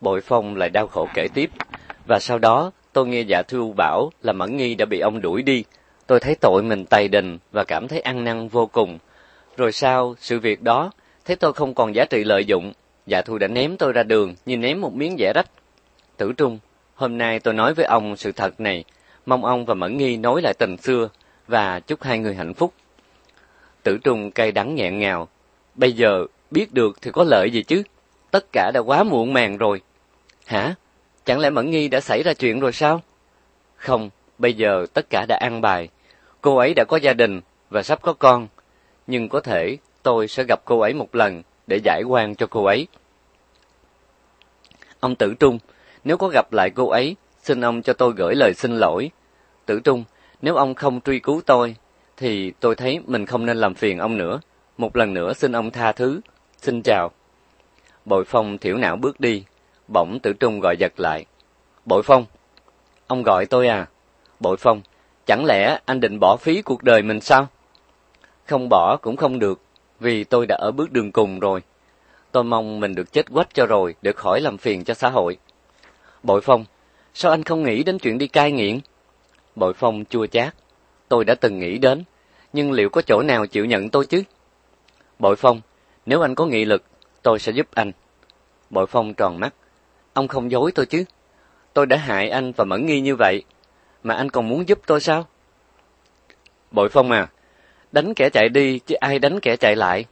Bội Phong lại đau khổ kể tiếp. Và sau đó, tôi nghe dạ thu bảo là Mẫn Nghi đã bị ông đuổi đi. Tôi thấy tội mình tày đình và cảm thấy ăn năn vô cùng. Rồi sau, sự việc đó, thấy tôi không còn giá trị lợi dụng. Dạ thu đã ném tôi ra đường như ném một miếng dẻ rách. Tử Trung, hôm nay tôi nói với ông sự thật này. Mong ông và Mẫn Nghi nối lại tình xưa và chúc hai người hạnh phúc. Tử Trung cay đắng nghẹn ngào. Bây giờ biết được thì có lợi gì chứ? Tất cả đã quá muộn màng rồi. Hả? Chẳng lẽ Mẫn Nghi đã xảy ra chuyện rồi sao? Không, bây giờ tất cả đã an bài. Cô ấy đã có gia đình và sắp có con. Nhưng có thể tôi sẽ gặp cô ấy một lần để giải quan cho cô ấy. Ông Tử Trung, nếu có gặp lại cô ấy, xin ông cho tôi gửi lời xin lỗi. Tử Trung, nếu ông không truy cứu tôi, thì tôi thấy mình không nên làm phiền ông nữa. Một lần nữa xin ông tha thứ. Xin chào. Bội Phong thiểu não bước đi, Bỗng tử trung gọi giật lại. Bội Phong. Ông gọi tôi à? Bội Phong. Chẳng lẽ anh định bỏ phí cuộc đời mình sao? Không bỏ cũng không được, vì tôi đã ở bước đường cùng rồi. Tôi mong mình được chết quách cho rồi, để khỏi làm phiền cho xã hội. Bội Phong. Sao anh không nghĩ đến chuyện đi cai nghiện? Bội Phong chua chát. Tôi đã từng nghĩ đến, nhưng liệu có chỗ nào chịu nhận tôi chứ? Bội Phong. Nếu anh có nghị lực, tôi sẽ giúp anh. Bội Phong tròn mắt. Ông không dối tôi chứ. Tôi đã hại anh và Mẫn Nghi như vậy, mà anh còn muốn giúp tôi sao? Bội Phong à, đánh kẻ chạy đi chứ ai đánh kẻ chạy lại.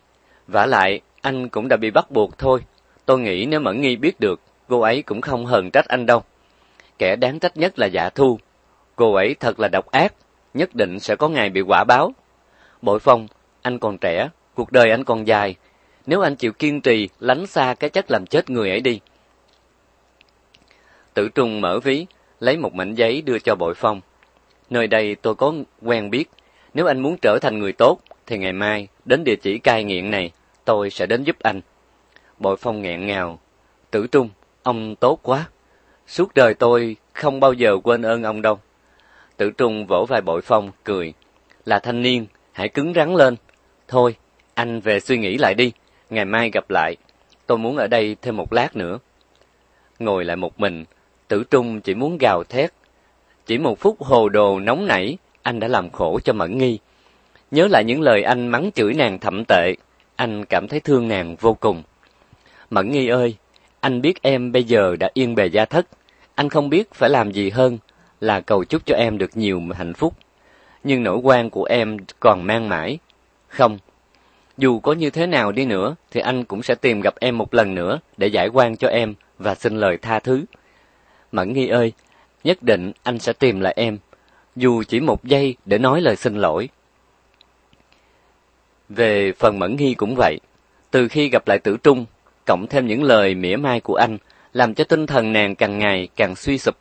vả lại, anh cũng đã bị bắt buộc thôi. Tôi nghĩ nếu Mẫn Nghi biết được, cô ấy cũng không hờn trách anh đâu. Kẻ đáng trách nhất là Dạ Thu. Cô ấy thật là độc ác, nhất định sẽ có ngày bị quả báo. Bội Phong, anh còn trẻ, cuộc đời anh còn dài. Nếu anh chịu kiên trì, lánh xa cái chất làm chết người ấy đi, Tử Trung mở ví, lấy một mảnh giấy đưa cho Bội Phong. Nơi đây tôi có quen biết, nếu anh muốn trở thành người tốt, thì ngày mai đến địa chỉ cai nghiện này, tôi sẽ đến giúp anh. Bội Phong nghẹn ngào, Tử Trung, ông tốt quá. Suốt đời tôi không bao giờ quên ơn ông đâu. Tử Trung vỗ vai Bội Phong, cười. Là thanh niên, hãy cứng rắn lên. Thôi, anh về suy nghĩ lại đi, ngày mai gặp lại. Tôi muốn ở đây thêm một lát nữa. Ngồi lại một mình, Tử Trung chỉ muốn gào thét. Chỉ một phút hồ đồ nóng nảy, anh đã làm khổ cho Mẫn Nghi. Nhớ lại những lời anh mắng chửi nàng thậm tệ, anh cảm thấy thương nàng vô cùng. Mẫn Nghi ơi, anh biết em bây giờ đã yên bề gia thất, anh không biết phải làm gì hơn là cầu chúc cho em được nhiều hạnh phúc. Nhưng nỗi quan của em còn mang mãi. Không, dù có như thế nào đi nữa thì anh cũng sẽ tìm gặp em một lần nữa để giải quan cho em và xin lời tha thứ. Mẫn Nghi ơi, nhất định anh sẽ tìm lại em, dù chỉ một giây để nói lời xin lỗi. Về phần Mẫn Nghi cũng vậy, từ khi gặp lại Tử Trung, cộng thêm những lời mỉa mai của anh, làm cho tinh thần nàng càng ngày càng suy sụp.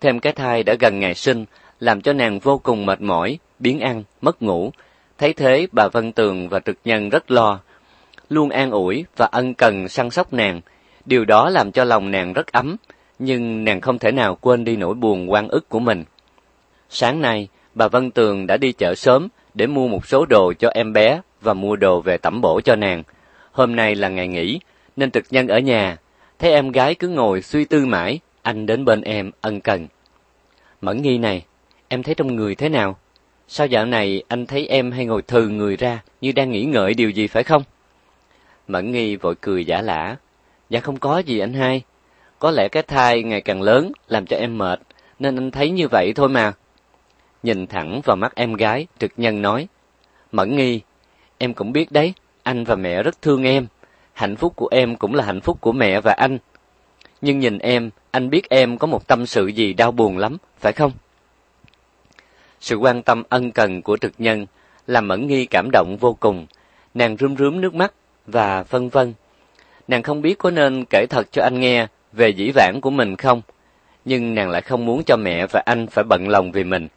Thêm cái thai đã gần ngày sinh, làm cho nàng vô cùng mệt mỏi, biến ăn, mất ngủ. Thấy thế, bà Vân Tường và Trực Nhân rất lo, luôn an ủi và ân cần săn sóc nàng. Điều đó làm cho lòng nàng rất ấm, nhưng nàng không thể nào quên đi nỗi buồn quan ức của mình. Sáng nay, bà Vân Tường đã đi chợ sớm để mua một số đồ cho em bé và mua đồ về tẩm bổ cho nàng. Hôm nay là ngày nghỉ, nên thực nhân ở nhà, thấy em gái cứ ngồi suy tư mãi, anh đến bên em ân cần. Mẫn nghi này, em thấy trong người thế nào? Sao dạo này anh thấy em hay ngồi thừ người ra như đang nghĩ ngợi điều gì phải không? Mẫn nghi vội cười giả lả. Dạ không có gì anh hai, có lẽ cái thai ngày càng lớn làm cho em mệt, nên anh thấy như vậy thôi mà. Nhìn thẳng vào mắt em gái, trực nhân nói. Mẫn nghi, em cũng biết đấy, anh và mẹ rất thương em. Hạnh phúc của em cũng là hạnh phúc của mẹ và anh. Nhưng nhìn em, anh biết em có một tâm sự gì đau buồn lắm, phải không? Sự quan tâm ân cần của trực nhân làm Mẫn Nghi cảm động vô cùng, nàng rướm rướm nước mắt và vân vân. Nàng không biết có nên kể thật cho anh nghe về dĩ vãng của mình không, nhưng nàng lại không muốn cho mẹ và anh phải bận lòng vì mình.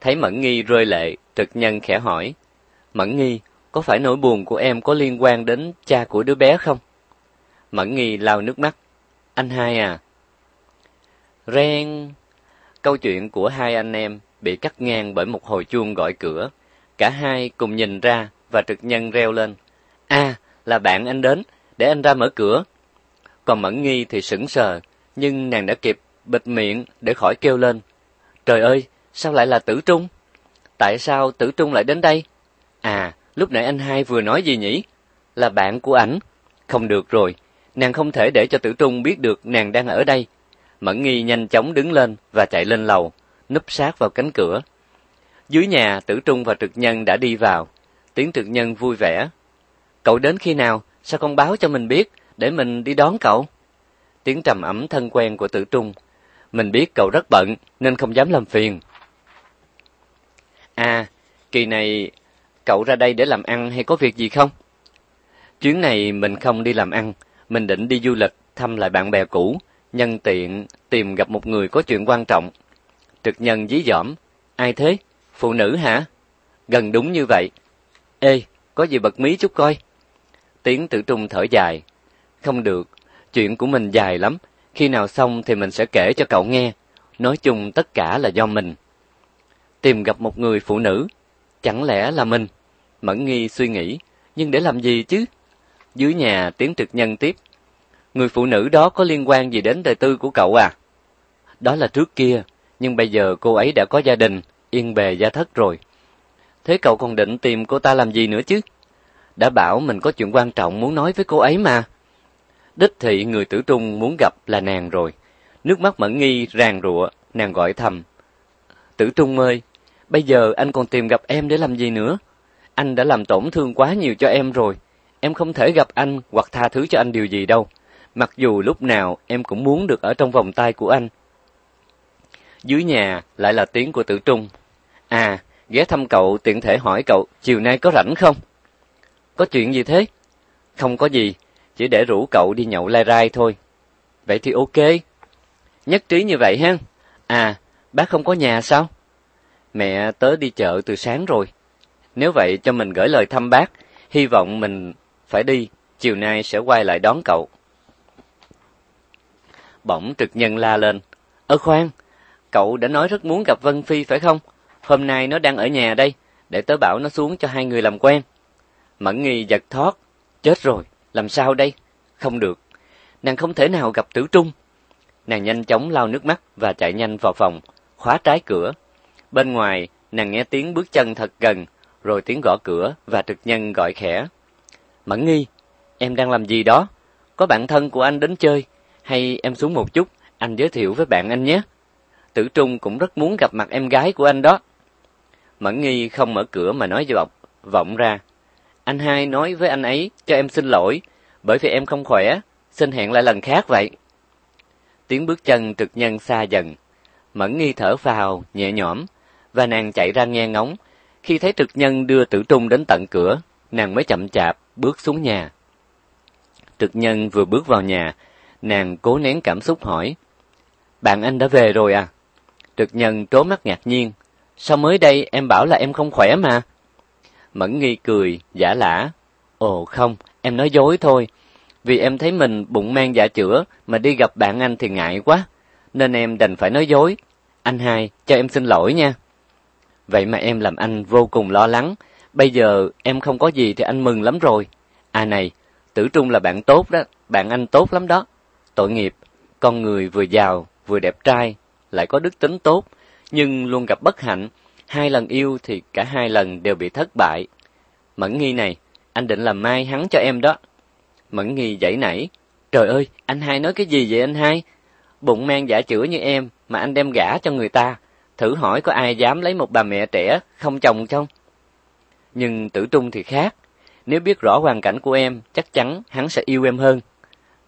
Thấy Mẫn Nghi rơi lệ, thực nhân khẽ hỏi, Mẫn Nghi, có phải nỗi buồn của em có liên quan đến cha của đứa bé không? Mẫn Nghi lao nước mắt, anh hai à. Ren, câu chuyện của hai anh em bị cắt ngang bởi một hồi chuông gọi cửa. Cả hai cùng nhìn ra và trực nhân reo lên. a là bạn anh đến, để anh ra mở cửa. Còn Mẫn Nghi thì sững sờ, nhưng nàng đã kịp bịt miệng để khỏi kêu lên. Trời ơi, sao lại là Tử Trung? Tại sao Tử Trung lại đến đây? À, lúc nãy anh hai vừa nói gì nhỉ? Là bạn của ảnh. Không được rồi, nàng không thể để cho Tử Trung biết được nàng đang ở đây. Mẫn Nghi nhanh chóng đứng lên và chạy lên lầu, núp sát vào cánh cửa. Dưới nhà, Tử Trung và Trực Nhân đã đi vào. Tiếng Trực Nhân vui vẻ. Cậu đến khi nào? Sao không báo cho mình biết? để mình đi đón cậu. Tiếng trầm ấm thân quen của tử trung. Mình biết cậu rất bận, nên không dám làm phiền. À, kỳ này cậu ra đây để làm ăn hay có việc gì không? Chuyến này mình không đi làm ăn, mình định đi du lịch thăm lại bạn bè cũ, nhân tiện tìm gặp một người có chuyện quan trọng. Trực nhân dí dỏm, ai thế? Phụ nữ hả? Gần đúng như vậy. Ê, có gì bật mí chút coi. Tiếng tử trung thở dài, không được, chuyện của mình dài lắm, khi nào xong thì mình sẽ kể cho cậu nghe. Nói chung tất cả là do mình. Tìm gặp một người phụ nữ, chẳng lẽ là mình? Mẫn nghi suy nghĩ, nhưng để làm gì chứ? Dưới nhà tiếng trực nhân tiếp. Người phụ nữ đó có liên quan gì đến đời tư của cậu à? Đó là trước kia, nhưng bây giờ cô ấy đã có gia đình, yên bề gia thất rồi. Thế cậu còn định tìm cô ta làm gì nữa chứ? Đã bảo mình có chuyện quan trọng muốn nói với cô ấy mà. Đích thị người tử trung muốn gặp là nàng rồi. Nước mắt mẫn nghi ràng rụa, nàng gọi thầm. Tử trung ơi, bây giờ anh còn tìm gặp em để làm gì nữa? Anh đã làm tổn thương quá nhiều cho em rồi. Em không thể gặp anh hoặc tha thứ cho anh điều gì đâu. Mặc dù lúc nào em cũng muốn được ở trong vòng tay của anh. Dưới nhà lại là tiếng của tử trung. À, ghé thăm cậu tiện thể hỏi cậu chiều nay có rảnh không? Có chuyện gì thế? Không có gì, chỉ để rủ cậu đi nhậu lai rai thôi. Vậy thì ok. Nhất trí như vậy ha. À, bác không có nhà sao? Mẹ tớ đi chợ từ sáng rồi. Nếu vậy cho mình gửi lời thăm bác, hy vọng mình phải đi, chiều nay sẽ quay lại đón cậu. Bỗng trực nhân la lên. Ơ khoan, cậu đã nói rất muốn gặp Vân Phi phải không? Hôm nay nó đang ở nhà đây, để tớ bảo nó xuống cho hai người làm quen. Mẫn nghi giật thoát, chết rồi. Làm sao đây? Không được. Nàng không thể nào gặp tử trung. Nàng nhanh chóng lau nước mắt và chạy nhanh vào phòng, khóa trái cửa. Bên ngoài, nàng nghe tiếng bước chân thật gần, rồi tiếng gõ cửa và trực nhân gọi khẽ. Mẫn nghi, em đang làm gì đó? Có bạn thân của anh đến chơi, hay em xuống một chút, anh giới thiệu với bạn anh nhé. Tử Trung cũng rất muốn gặp mặt em gái của anh đó. Mẫn nghi không mở cửa mà nói dọc, vọng ra. Anh hai nói với anh ấy cho em xin lỗi, bởi vì em không khỏe, xin hẹn lại lần khác vậy. Tiếng bước chân trực nhân xa dần. Mẫn nghi thở vào, nhẹ nhõm, và nàng chạy ra nghe ngóng. Khi thấy trực nhân đưa tử trung đến tận cửa, nàng mới chậm chạp bước xuống nhà. Trực nhân vừa bước vào nhà, nàng cố nén cảm xúc hỏi. Bạn anh đã về rồi à? Trực nhân trố mắt ngạc nhiên. Sao mới đây em bảo là em không khỏe mà? Mẫn nghi cười, giả lả. Ồ không, em nói dối thôi. Vì em thấy mình bụng mang giả chữa mà đi gặp bạn anh thì ngại quá. Nên em đành phải nói dối. Anh hai, cho em xin lỗi nha. Vậy mà em làm anh vô cùng lo lắng. Bây giờ em không có gì thì anh mừng lắm rồi. À này, Tử Trung là bạn tốt đó, bạn anh tốt lắm đó. Tội nghiệp, con người vừa giàu, vừa đẹp trai, lại có đức tính tốt, nhưng luôn gặp bất hạnh, hai lần yêu thì cả hai lần đều bị thất bại. Mẫn nghi này, anh định làm mai hắn cho em đó. Mẫn nghi dãy nảy, trời ơi, anh hai nói cái gì vậy anh hai? Bụng mang giả chữa như em mà anh đem gả cho người ta, thử hỏi có ai dám lấy một bà mẹ trẻ không chồng không? Nhưng tử trung thì khác, nếu biết rõ hoàn cảnh của em, chắc chắn hắn sẽ yêu em hơn.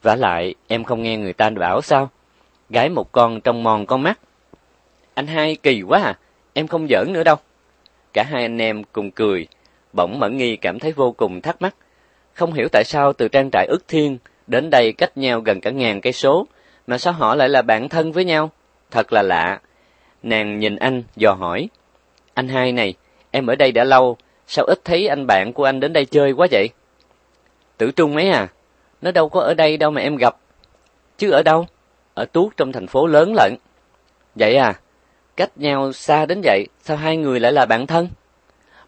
và lại, em không nghe người ta bảo sao? Gái một con trong mòn con mắt. Anh hai kỳ quá à, em không giỡn nữa đâu. Cả hai anh em cùng cười, bỗng Mẫn Nghi cảm thấy vô cùng thắc mắc, không hiểu tại sao từ trang trại ức thiên đến đây cách nhau gần cả ngàn cây số mà sao họ lại là bạn thân với nhau, thật là lạ. Nàng nhìn anh dò hỏi, "Anh hai này, em ở đây đã lâu, sao ít thấy anh bạn của anh đến đây chơi quá vậy?" Tử Trung ấy à? Nó đâu có ở đây đâu mà em gặp. Chứ ở đâu? Ở tuốt trong thành phố lớn lận. Vậy à? Cách nhau xa đến vậy, sao hai người lại là bạn thân?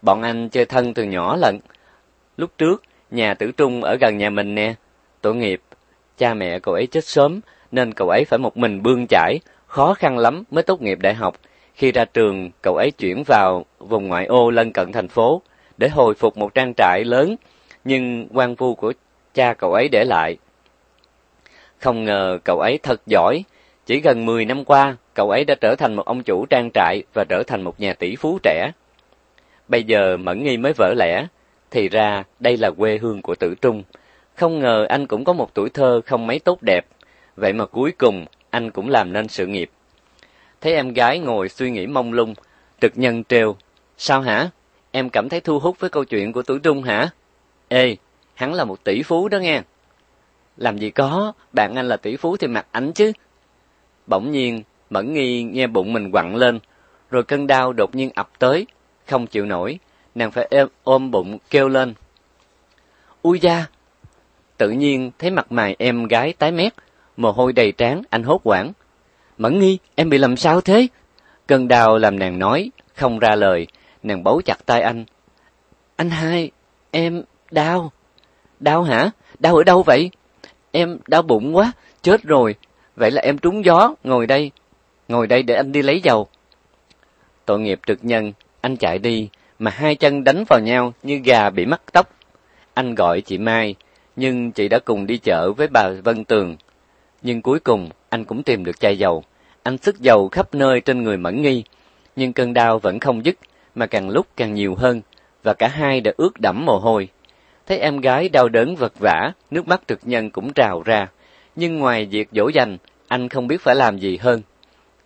Bọn anh chơi thân từ nhỏ lận. Lúc trước, nhà tử trung ở gần nhà mình nè. Tội nghiệp, cha mẹ cậu ấy chết sớm, nên cậu ấy phải một mình bươn chải, khó khăn lắm mới tốt nghiệp đại học. Khi ra trường, cậu ấy chuyển vào vùng ngoại ô lân cận thành phố để hồi phục một trang trại lớn, nhưng quan vu của cha cậu ấy để lại. Không ngờ cậu ấy thật giỏi, chỉ gần 10 năm qua, cậu ấy đã trở thành một ông chủ trang trại và trở thành một nhà tỷ phú trẻ. Bây giờ Mẫn Nghi mới vỡ lẽ, thì ra đây là quê hương của Tử Trung. Không ngờ anh cũng có một tuổi thơ không mấy tốt đẹp, vậy mà cuối cùng anh cũng làm nên sự nghiệp. Thấy em gái ngồi suy nghĩ mông lung, trực nhân trêu. Sao hả? Em cảm thấy thu hút với câu chuyện của Tử Trung hả? Ê, hắn là một tỷ phú đó nghe. Làm gì có, bạn anh là tỷ phú thì mặc ảnh chứ, Bỗng nhiên, Mẫn Nghi nghe bụng mình quặn lên, rồi cơn đau đột nhiên ập tới, không chịu nổi, nàng phải ôm, ôm bụng kêu lên. Ui da! Tự nhiên thấy mặt mày em gái tái mét, mồ hôi đầy trán, anh hốt hoảng. Mẫn Nghi, em bị làm sao thế? Cơn đau làm nàng nói, không ra lời, nàng bấu chặt tay anh. Anh hai, em đau. Đau hả? Đau ở đâu vậy? Em đau bụng quá, chết rồi, Vậy là em trúng gió, ngồi đây, ngồi đây để anh đi lấy dầu. Tội nghiệp trực nhân, anh chạy đi, mà hai chân đánh vào nhau như gà bị mắc tóc. Anh gọi chị Mai, nhưng chị đã cùng đi chợ với bà Vân Tường. Nhưng cuối cùng, anh cũng tìm được chai dầu. Anh sức dầu khắp nơi trên người Mẫn Nghi, nhưng cơn đau vẫn không dứt, mà càng lúc càng nhiều hơn, và cả hai đã ướt đẫm mồ hôi. Thấy em gái đau đớn vật vã nước mắt trực nhân cũng trào ra. Nhưng ngoài việc dỗ dành, anh không biết phải làm gì hơn.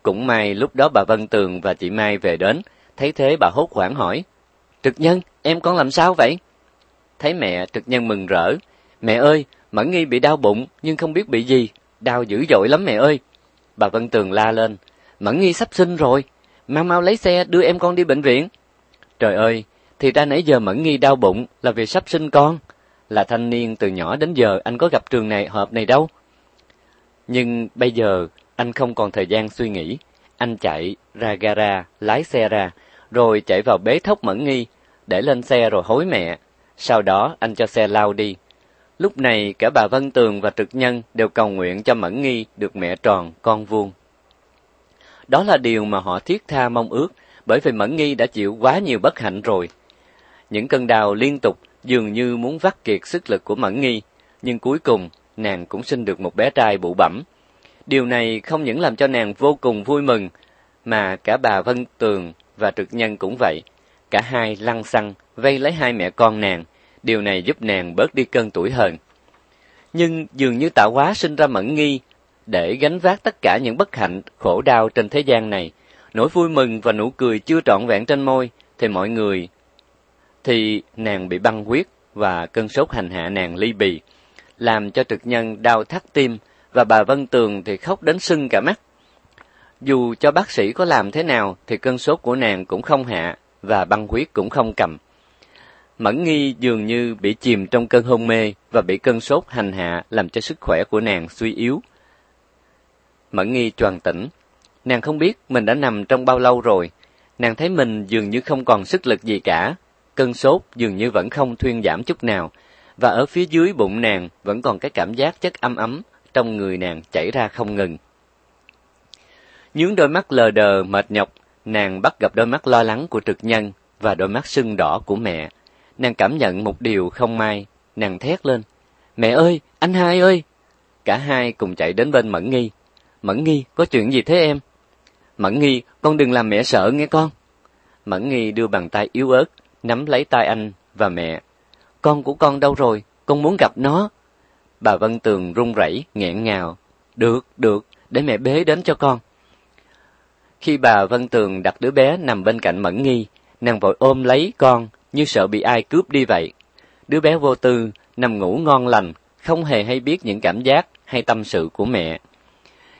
Cũng may lúc đó bà Vân Tường và chị Mai về đến, thấy thế bà hốt hoảng hỏi, Trực Nhân, em con làm sao vậy? Thấy mẹ, Trực Nhân mừng rỡ, mẹ ơi, Mẫn Nghi bị đau bụng nhưng không biết bị gì, đau dữ dội lắm mẹ ơi. Bà Vân Tường la lên, Mẫn Nghi sắp sinh rồi, mau mau lấy xe đưa em con đi bệnh viện. Trời ơi, thì ra nãy giờ Mẫn Nghi đau bụng là vì sắp sinh con, là thanh niên từ nhỏ đến giờ anh có gặp trường này hợp này đâu. Nhưng bây giờ anh không còn thời gian suy nghĩ. Anh chạy ra gara, lái xe ra, rồi chạy vào bế thốc mẫn nghi, để lên xe rồi hối mẹ. Sau đó anh cho xe lao đi. Lúc này cả bà Vân Tường và Trực Nhân đều cầu nguyện cho Mẫn Nghi được mẹ tròn, con vuông. Đó là điều mà họ thiết tha mong ước, bởi vì Mẫn Nghi đã chịu quá nhiều bất hạnh rồi. Những cơn đau liên tục dường như muốn vắt kiệt sức lực của Mẫn Nghi, nhưng cuối cùng nàng cũng sinh được một bé trai bụ bẩm. Điều này không những làm cho nàng vô cùng vui mừng, mà cả bà Vân Tường và Trực Nhân cũng vậy. Cả hai lăng xăng, vây lấy hai mẹ con nàng. Điều này giúp nàng bớt đi cơn tuổi hờn. Nhưng dường như tạo hóa sinh ra mẫn nghi, để gánh vác tất cả những bất hạnh, khổ đau trên thế gian này. Nỗi vui mừng và nụ cười chưa trọn vẹn trên môi, thì mọi người... Thì nàng bị băng huyết và cơn sốt hành hạ nàng ly bì làm cho trực nhân đau thắt tim và bà Vân Tường thì khóc đến sưng cả mắt. Dù cho bác sĩ có làm thế nào thì cơn sốt của nàng cũng không hạ và băng huyết cũng không cầm. Mẫn Nghi dường như bị chìm trong cơn hôn mê và bị cơn sốt hành hạ làm cho sức khỏe của nàng suy yếu. Mẫn Nghi tròn tỉnh, nàng không biết mình đã nằm trong bao lâu rồi, nàng thấy mình dường như không còn sức lực gì cả, cơn sốt dường như vẫn không thuyên giảm chút nào, và ở phía dưới bụng nàng vẫn còn cái cảm giác chất ấm ấm trong người nàng chảy ra không ngừng. Nhướng đôi mắt lờ đờ mệt nhọc, nàng bắt gặp đôi mắt lo lắng của trực nhân và đôi mắt sưng đỏ của mẹ. Nàng cảm nhận một điều không may, nàng thét lên: "Mẹ ơi, anh hai ơi!" Cả hai cùng chạy đến bên Mẫn Nghi. "Mẫn Nghi, có chuyện gì thế em?" "Mẫn Nghi, con đừng làm mẹ sợ nghe con." Mẫn Nghi đưa bàn tay yếu ớt nắm lấy tay anh và mẹ con của con đâu rồi, con muốn gặp nó. Bà Vân Tường run rẩy nghẹn ngào, được, được, để mẹ bế đến cho con. Khi bà Vân Tường đặt đứa bé nằm bên cạnh Mẫn Nghi, nàng vội ôm lấy con như sợ bị ai cướp đi vậy. Đứa bé vô tư, nằm ngủ ngon lành, không hề hay biết những cảm giác hay tâm sự của mẹ.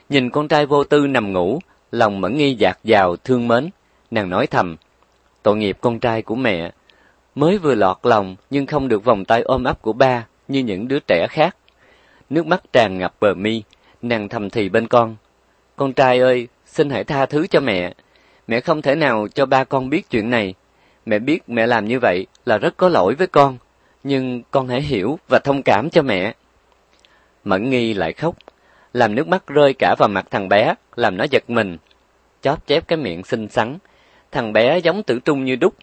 Nhìn con trai vô tư nằm ngủ, lòng Mẫn Nghi dạt dào thương mến, nàng nói thầm, tội nghiệp con trai của mẹ, mới vừa lọt lòng nhưng không được vòng tay ôm ấp của ba như những đứa trẻ khác. Nước mắt tràn ngập bờ mi, nàng thầm thì bên con. Con trai ơi, xin hãy tha thứ cho mẹ. Mẹ không thể nào cho ba con biết chuyện này. Mẹ biết mẹ làm như vậy là rất có lỗi với con, nhưng con hãy hiểu và thông cảm cho mẹ. Mẫn nghi lại khóc, làm nước mắt rơi cả vào mặt thằng bé, làm nó giật mình. Chóp chép cái miệng xinh xắn, thằng bé giống tử trung như đúc.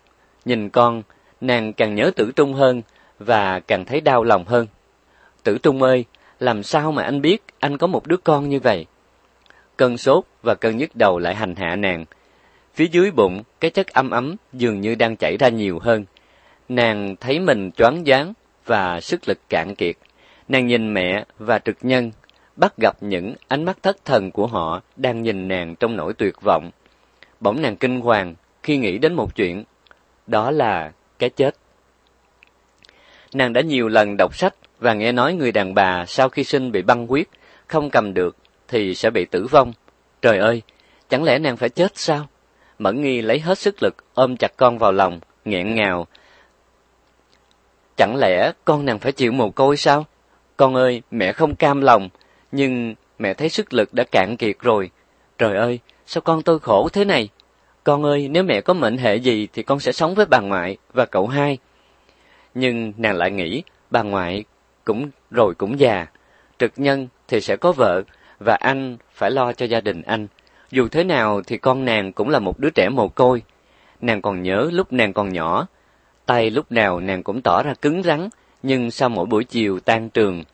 Nhìn con, nàng càng nhớ tử trung hơn và càng thấy đau lòng hơn. Tử trung ơi, làm sao mà anh biết anh có một đứa con như vậy? Cơn sốt và cơn nhức đầu lại hành hạ nàng. Phía dưới bụng, cái chất âm ấm dường như đang chảy ra nhiều hơn. Nàng thấy mình choáng váng và sức lực cạn kiệt. Nàng nhìn mẹ và trực nhân, bắt gặp những ánh mắt thất thần của họ đang nhìn nàng trong nỗi tuyệt vọng. Bỗng nàng kinh hoàng khi nghĩ đến một chuyện, đó là cái chết. Nàng đã nhiều lần đọc sách và nghe nói người đàn bà sau khi sinh bị băng huyết, không cầm được thì sẽ bị tử vong. Trời ơi, chẳng lẽ nàng phải chết sao? Mẫn Nghi lấy hết sức lực ôm chặt con vào lòng, nghẹn ngào. Chẳng lẽ con nàng phải chịu mồ côi sao? Con ơi, mẹ không cam lòng, nhưng mẹ thấy sức lực đã cạn kiệt rồi. Trời ơi, sao con tôi khổ thế này? Con ơi, nếu mẹ có mệnh hệ gì thì con sẽ sống với bà ngoại và cậu hai. Nhưng nàng lại nghĩ, bà ngoại cũng rồi cũng già, trực nhân thì sẽ có vợ và anh phải lo cho gia đình anh. Dù thế nào thì con nàng cũng là một đứa trẻ mồ côi. Nàng còn nhớ lúc nàng còn nhỏ, tay lúc nào nàng cũng tỏ ra cứng rắn, nhưng sau mỗi buổi chiều tan trường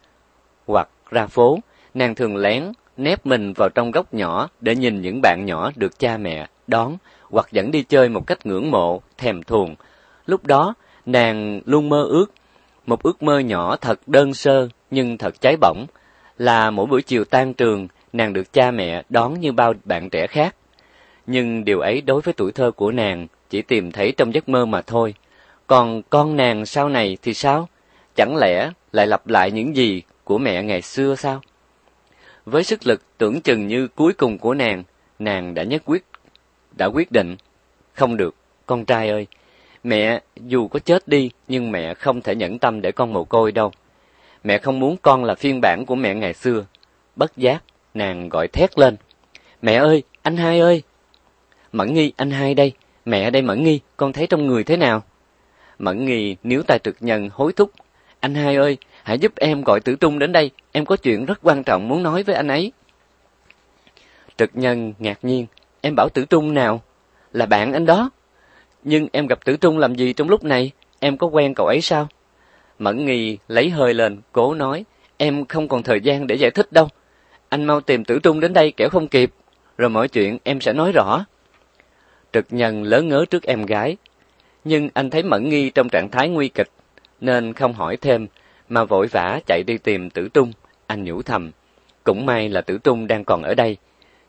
hoặc ra phố, nàng thường lén nép mình vào trong góc nhỏ để nhìn những bạn nhỏ được cha mẹ đón hoặc dẫn đi chơi một cách ngưỡng mộ, thèm thuồng. Lúc đó, nàng luôn mơ ước một ước mơ nhỏ thật đơn sơ nhưng thật cháy bỏng, là mỗi buổi chiều tan trường, nàng được cha mẹ đón như bao bạn trẻ khác. Nhưng điều ấy đối với tuổi thơ của nàng chỉ tìm thấy trong giấc mơ mà thôi. Còn con nàng sau này thì sao? Chẳng lẽ lại lặp lại những gì của mẹ ngày xưa sao? Với sức lực tưởng chừng như cuối cùng của nàng, nàng đã nhất quyết đã quyết định, không được, con trai ơi, mẹ dù có chết đi nhưng mẹ không thể nhẫn tâm để con mồ côi đâu. Mẹ không muốn con là phiên bản của mẹ ngày xưa. Bất giác, nàng gọi thét lên. Mẹ ơi, anh hai ơi. Mẫn nghi, anh hai đây. Mẹ đây Mẫn nghi, con thấy trong người thế nào? Mẫn nghi nếu tài trực nhân hối thúc. Anh hai ơi, hãy giúp em gọi tử trung đến đây. Em có chuyện rất quan trọng muốn nói với anh ấy. Trực nhân ngạc nhiên. Em bảo Tử Trung nào? Là bạn anh đó. Nhưng em gặp Tử Trung làm gì trong lúc này? Em có quen cậu ấy sao? Mẫn nghi lấy hơi lên, cố nói. Em không còn thời gian để giải thích đâu. Anh mau tìm Tử Trung đến đây kẻo không kịp. Rồi mọi chuyện em sẽ nói rõ. Trực nhân lớn ngớ trước em gái. Nhưng anh thấy Mẫn nghi trong trạng thái nguy kịch, nên không hỏi thêm, mà vội vã chạy đi tìm Tử Trung. Anh nhủ thầm. Cũng may là Tử Trung đang còn ở đây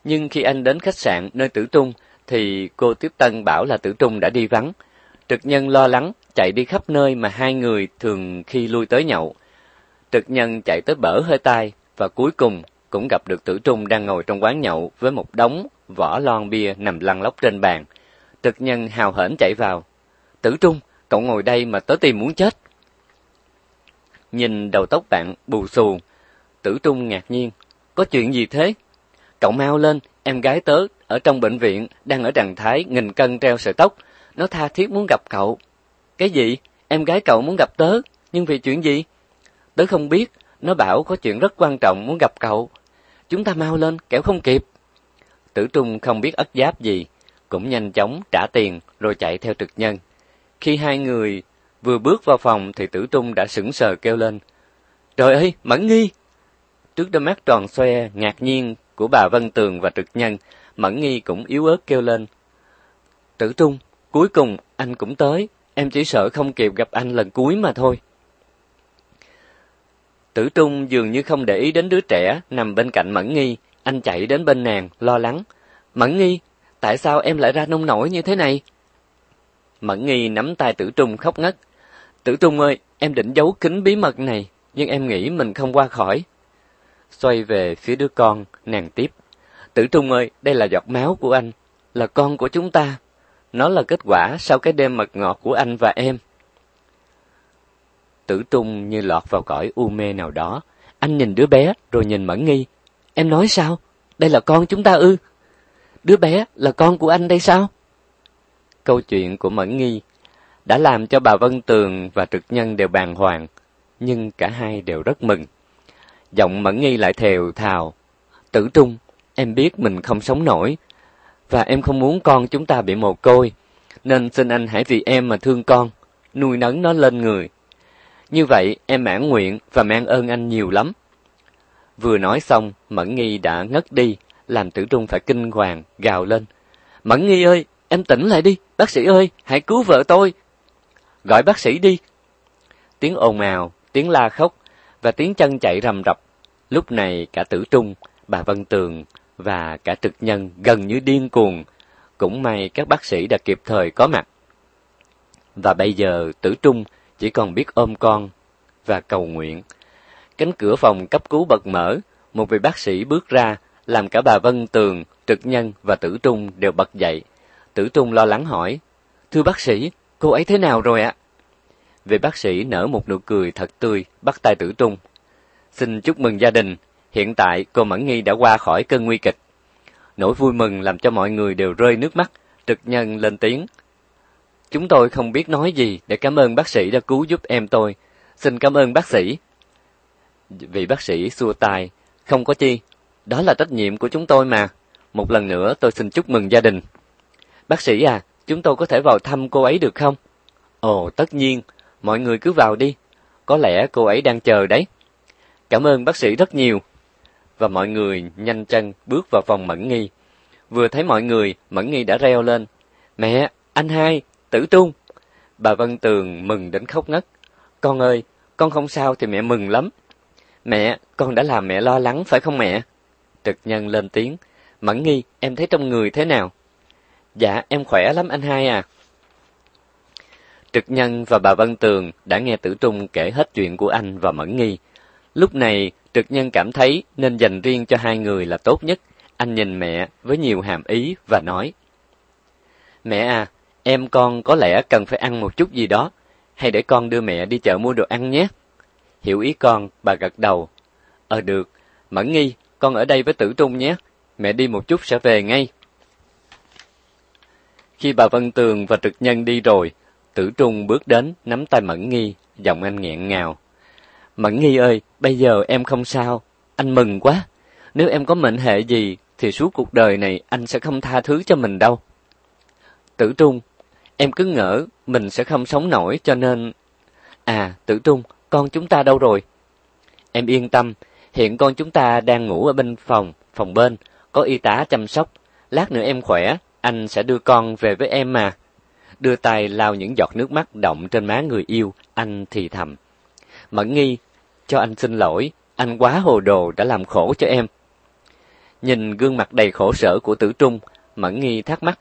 nhưng khi anh đến khách sạn nơi Tử Trung thì cô Tiếp Tân bảo là Tử Trung đã đi vắng. Trực Nhân lo lắng chạy đi khắp nơi mà hai người thường khi lui tới nhậu. Trực Nhân chạy tới bở hơi tai và cuối cùng cũng gặp được Tử Trung đang ngồi trong quán nhậu với một đống vỏ lon bia nằm lăn lóc trên bàn. Trực Nhân hào hển chạy vào. "Tử Trung, cậu ngồi đây mà tớ tìm muốn chết." Nhìn đầu tóc bạn bù xù, Tử Trung ngạc nhiên, "Có chuyện gì thế?" Cậu mau lên, em gái tớ ở trong bệnh viện đang ở trạng thái nghìn cân treo sợi tóc, nó tha thiết muốn gặp cậu. Cái gì? Em gái cậu muốn gặp tớ, nhưng vì chuyện gì? Tớ không biết, nó bảo có chuyện rất quan trọng muốn gặp cậu. Chúng ta mau lên, kẻo không kịp. Tử Trung không biết ất giáp gì, cũng nhanh chóng trả tiền rồi chạy theo trực nhân. Khi hai người vừa bước vào phòng thì Tử Trung đã sững sờ kêu lên. Trời ơi, Mẫn Nghi! Trước đôi mắt tròn xoe, ngạc nhiên, của bà Vân Tường và Trực Nhân, Mẫn Nghi cũng yếu ớt kêu lên. Tử Trung, cuối cùng anh cũng tới, em chỉ sợ không kịp gặp anh lần cuối mà thôi. Tử Trung dường như không để ý đến đứa trẻ nằm bên cạnh Mẫn Nghi, anh chạy đến bên nàng, lo lắng. Mẫn Nghi, tại sao em lại ra nông nổi như thế này? Mẫn Nghi nắm tay Tử Trung khóc ngất. Tử Trung ơi, em định giấu kín bí mật này, nhưng em nghĩ mình không qua khỏi, xoay về phía đứa con, nàng tiếp. Tử Trung ơi, đây là giọt máu của anh, là con của chúng ta. Nó là kết quả sau cái đêm mật ngọt của anh và em. Tử Trung như lọt vào cõi u mê nào đó. Anh nhìn đứa bé rồi nhìn Mẫn Nghi. Em nói sao? Đây là con chúng ta ư? Đứa bé là con của anh đây sao? Câu chuyện của Mẫn Nghi đã làm cho bà Vân Tường và Trực Nhân đều bàng hoàng, nhưng cả hai đều rất mừng. Giọng Mẫn Nghi lại thều thào. Tử Trung, em biết mình không sống nổi, và em không muốn con chúng ta bị mồ côi, nên xin anh hãy vì em mà thương con, nuôi nấng nó lên người. Như vậy em mãn nguyện và mang ơn anh nhiều lắm. Vừa nói xong, Mẫn Nghi đã ngất đi, làm Tử Trung phải kinh hoàng, gào lên. Mẫn Nghi ơi, em tỉnh lại đi, bác sĩ ơi, hãy cứu vợ tôi. Gọi bác sĩ đi. Tiếng ồn ào, tiếng la khóc và tiếng chân chạy rầm rập. Lúc này cả Tử Trung, bà Vân Tường và cả trực nhân gần như điên cuồng. Cũng may các bác sĩ đã kịp thời có mặt. Và bây giờ Tử Trung chỉ còn biết ôm con và cầu nguyện. Cánh cửa phòng cấp cứu bật mở, một vị bác sĩ bước ra, làm cả bà Vân Tường, Trực Nhân và Tử Trung đều bật dậy. Tử Trung lo lắng hỏi, Thưa bác sĩ, cô ấy thế nào rồi ạ? Vị bác sĩ nở một nụ cười thật tươi, bắt tay Tử Trung. Xin chúc mừng gia đình, hiện tại cô Mẫn Nghi đã qua khỏi cơn nguy kịch. Nỗi vui mừng làm cho mọi người đều rơi nước mắt, trực nhân lên tiếng. Chúng tôi không biết nói gì để cảm ơn bác sĩ đã cứu giúp em tôi. Xin cảm ơn bác sĩ. Vị bác sĩ xua tay, không có chi, đó là trách nhiệm của chúng tôi mà. Một lần nữa tôi xin chúc mừng gia đình. Bác sĩ à, chúng tôi có thể vào thăm cô ấy được không? Ồ, tất nhiên, mọi người cứ vào đi, có lẽ cô ấy đang chờ đấy. Cảm ơn bác sĩ rất nhiều. Và mọi người nhanh chân bước vào phòng Mẫn Nghi. Vừa thấy mọi người, Mẫn Nghi đã reo lên. Mẹ, anh hai, tử trung. Bà Vân Tường mừng đến khóc ngất. Con ơi, con không sao thì mẹ mừng lắm. Mẹ, con đã làm mẹ lo lắng phải không mẹ? Trực nhân lên tiếng. Mẫn Nghi, em thấy trong người thế nào? Dạ, em khỏe lắm anh hai à. Trực Nhân và bà Văn Tường đã nghe Tử Trung kể hết chuyện của anh và Mẫn Nghi. Lúc này, Trực Nhân cảm thấy nên dành riêng cho hai người là tốt nhất. Anh nhìn mẹ với nhiều hàm ý và nói. Mẹ à, em con có lẽ cần phải ăn một chút gì đó. Hay để con đưa mẹ đi chợ mua đồ ăn nhé. Hiểu ý con, bà gật đầu. Ờ được, Mẫn Nghi, con ở đây với Tử Trung nhé. Mẹ đi một chút sẽ về ngay. Khi bà Vân Tường và Trực Nhân đi rồi, Tử Trung bước đến, nắm tay Mẫn Nghi, giọng anh nghẹn ngào. Mẫn Nghi ơi, bây giờ em không sao, anh mừng quá. Nếu em có mệnh hệ gì, thì suốt cuộc đời này anh sẽ không tha thứ cho mình đâu. Tử Trung, em cứ ngỡ mình sẽ không sống nổi cho nên... À, Tử Trung, con chúng ta đâu rồi? Em yên tâm, hiện con chúng ta đang ngủ ở bên phòng, phòng bên, có y tá chăm sóc. Lát nữa em khỏe, anh sẽ đưa con về với em mà đưa tay lau những giọt nước mắt động trên má người yêu, anh thì thầm. Mẫn nghi, cho anh xin lỗi, anh quá hồ đồ đã làm khổ cho em. Nhìn gương mặt đầy khổ sở của tử trung, Mẫn nghi thắc mắc.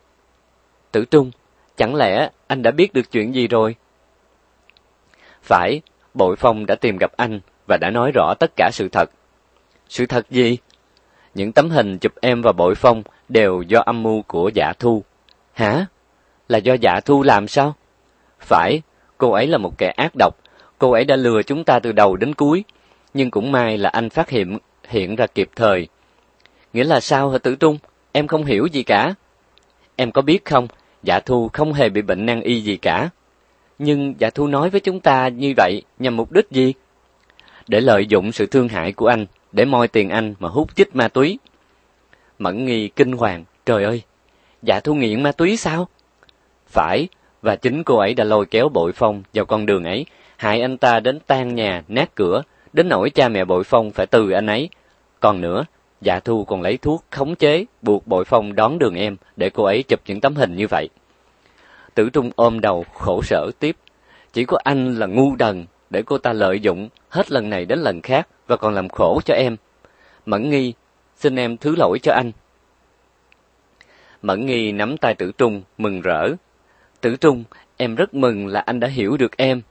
Tử trung, chẳng lẽ anh đã biết được chuyện gì rồi? Phải, Bội Phong đã tìm gặp anh và đã nói rõ tất cả sự thật. Sự thật gì? Những tấm hình chụp em và Bội Phong đều do âm mưu của giả thu. Hả? Là do dạ thu làm sao? Phải, cô ấy là một kẻ ác độc, cô ấy đã lừa chúng ta từ đầu đến cuối, nhưng cũng may là anh phát hiện hiện ra kịp thời. Nghĩa là sao hả Tử Trung? Em không hiểu gì cả. Em có biết không, Dạ Thu không hề bị bệnh nan y gì cả. Nhưng Dạ Thu nói với chúng ta như vậy nhằm mục đích gì? Để lợi dụng sự thương hại của anh, để moi tiền anh mà hút chích ma túy. Mẫn nghi kinh hoàng, trời ơi, Dạ Thu nghiện ma túy sao? Phải, và chính cô ấy đã lôi kéo Bội Phong vào con đường ấy, hại anh ta đến tan nhà, nát cửa, đến nỗi cha mẹ Bội Phong phải từ anh ấy. Còn nữa, Dạ Thu còn lấy thuốc khống chế, buộc Bội Phong đón đường em để cô ấy chụp những tấm hình như vậy. Tử Trung ôm đầu khổ sở tiếp, chỉ có anh là ngu đần để cô ta lợi dụng hết lần này đến lần khác và còn làm khổ cho em. Mẫn Nghi, xin em thứ lỗi cho anh. Mẫn Nghi nắm tay Tử Trung, mừng rỡ, Tử Trung, em rất mừng là anh đã hiểu được em.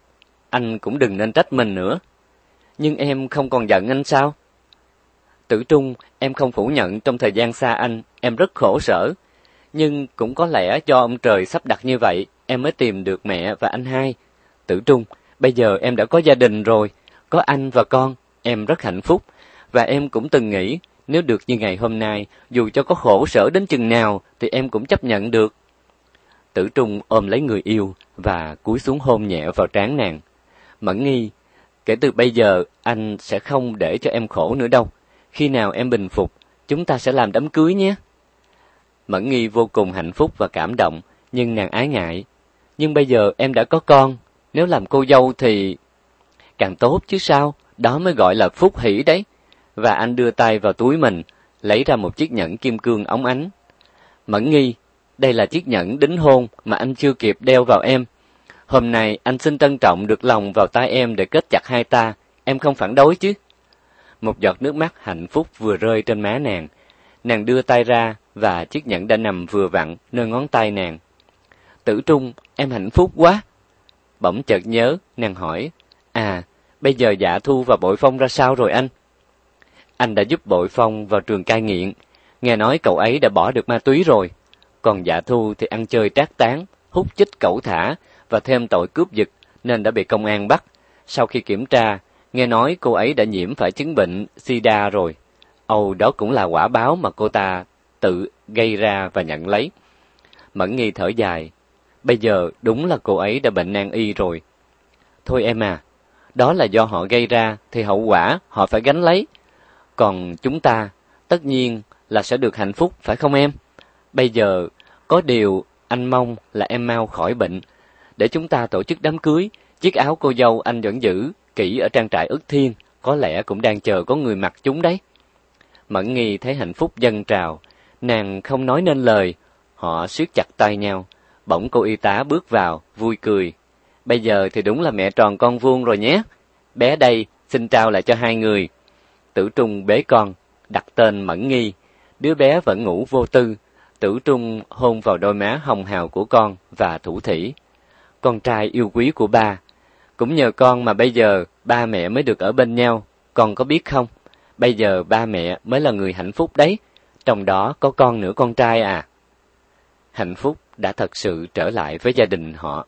Anh cũng đừng nên trách mình nữa. Nhưng em không còn giận anh sao? Tử Trung, em không phủ nhận trong thời gian xa anh, em rất khổ sở. Nhưng cũng có lẽ do ông trời sắp đặt như vậy, em mới tìm được mẹ và anh hai. Tử Trung, bây giờ em đã có gia đình rồi, có anh và con, em rất hạnh phúc. Và em cũng từng nghĩ, nếu được như ngày hôm nay, dù cho có khổ sở đến chừng nào, thì em cũng chấp nhận được. Tử Trung ôm lấy người yêu và cúi xuống hôn nhẹ vào trán nàng. Mẫn nghi, kể từ bây giờ anh sẽ không để cho em khổ nữa đâu. Khi nào em bình phục, chúng ta sẽ làm đám cưới nhé. Mẫn nghi vô cùng hạnh phúc và cảm động, nhưng nàng ái ngại. Nhưng bây giờ em đã có con, nếu làm cô dâu thì... Càng tốt chứ sao, đó mới gọi là phúc hỷ đấy. Và anh đưa tay vào túi mình, lấy ra một chiếc nhẫn kim cương ống ánh. Mẫn nghi, đây là chiếc nhẫn đính hôn mà anh chưa kịp đeo vào em. Hôm nay anh xin trân trọng được lòng vào tay em để kết chặt hai ta, em không phản đối chứ? Một giọt nước mắt hạnh phúc vừa rơi trên má nàng. Nàng đưa tay ra và chiếc nhẫn đã nằm vừa vặn nơi ngón tay nàng. Tử Trung, em hạnh phúc quá. Bỗng chợt nhớ, nàng hỏi, à, bây giờ Dạ Thu và Bội Phong ra sao rồi anh? Anh đã giúp Bội Phong vào trường cai nghiện, nghe nói cậu ấy đã bỏ được ma túy rồi. Còn dạ thu thì ăn chơi trác táng hút chích cẩu thả và thêm tội cướp giật nên đã bị công an bắt. Sau khi kiểm tra, nghe nói cô ấy đã nhiễm phải chứng bệnh sida rồi. Âu đó cũng là quả báo mà cô ta tự gây ra và nhận lấy. Mẫn nghi thở dài, bây giờ đúng là cô ấy đã bệnh nan y rồi. Thôi em à, đó là do họ gây ra thì hậu quả họ phải gánh lấy. Còn chúng ta, tất nhiên là sẽ được hạnh phúc phải không em? Bây giờ có điều, anh mong là em mau khỏi bệnh, để chúng ta tổ chức đám cưới, chiếc áo cô dâu anh vẫn giữ, kỹ ở trang trại ức thiên, có lẽ cũng đang chờ có người mặc chúng đấy. Mẫn nghi thấy hạnh phúc dâng trào, nàng không nói nên lời, họ siết chặt tay nhau, bỗng cô y tá bước vào, vui cười. Bây giờ thì đúng là mẹ tròn con vuông rồi nhé. Bé đây, xin trao lại cho hai người. Tử Trung bế con, đặt tên Mẫn Nghi. Đứa bé vẫn ngủ vô tư, Tử Trung hôn vào đôi má hồng hào của con và thủ thỉ. Con trai yêu quý của ba, cũng nhờ con mà bây giờ ba mẹ mới được ở bên nhau, con có biết không? Bây giờ ba mẹ mới là người hạnh phúc đấy, trong đó có con nữa con trai à. Hạnh phúc đã thật sự trở lại với gia đình họ.